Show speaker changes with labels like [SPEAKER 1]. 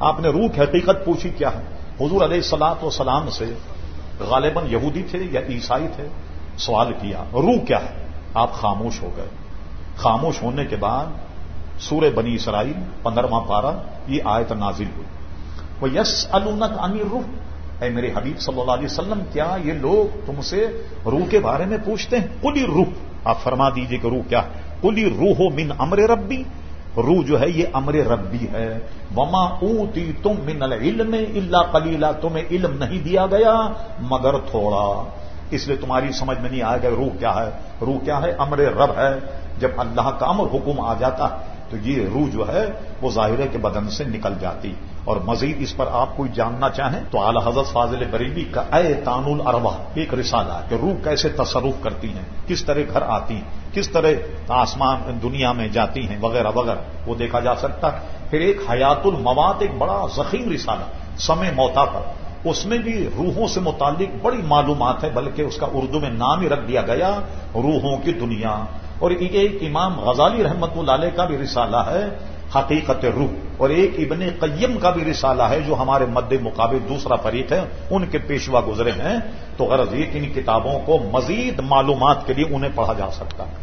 [SPEAKER 1] آپ نے روح کی حقیقت پوچھی کیا ہے؟ حضور علیہ السلاط و سلام سے غالباً یہودی تھے یا عیسائی تھے؟ سوال کیا، روح کیا ہے؟ آپ خاموش ہو گئے۔ خاموش ہونے کے بعد سورہ بنی اسرائیل پندرواں پارہ یہ آیت نازل ہوئی۔ وہ یس النت انی روح اے میرے حبیب صلی اللہ علیہ وسلم، کیا یہ لوگ تم سے روح کے بارے میں پوچھتے ہیں؟ کلی روح آپ فرما دیجیے کہ روح کیا کلی روح ہو من امر ربی۔ روح جو ہے یہ امر ربی ہے۔ وما اوتی تم من العلم اللہ کلیلہ تمہیں علم نہیں دیا گیا، مگر تھوڑا۔ اس لیے تمہاری سمجھ میں نہیں آئے گا روح کیا ہے۔ روح کیا ہے؟ امر رب ہے۔ جب اللہ کا امر حکم آ جاتا ہے تو یہ روح جو ہے وہ ظاہرے کے بدن سے نکل جاتی اور مزید اس پر آپ کوئی جاننا چاہیں تو اعلی حضرت فاضل بریلی کا اے تان الروا ایک رسالہ کہ روح کیسے تصرف کرتی ہیں، کس طرح گھر آتی ہیں، کس طرح آسمان، دنیا میں جاتی ہیں وغیرہ وغیرہ۔ وہ دیکھا جا سکتا پھر ایک حیات المواد ایک بڑا زخیم رسالہ سمے موتا پر۔ اس میں بھی روحوں سے متعلق بڑی معلومات ہے بلکہ اس کا اردو میں نام ہی رکھ دیا گیا، روحوں کی دنیا۔ اور ایک امام غزالی رحمت اللہ علیہ کا بھی رسالہ ہے، حقیقت روح۔ اور ایک ابن قیم کا بھی رسالہ ہے جو ہمارے مد مقابل دوسرا فریق ہے، ان کے پیشوا گزرے ہیں۔ تو غرض یہ کہ ان کتابوں کو مزید معلومات کے لیے انہیں پڑھا جا سکتا ہے۔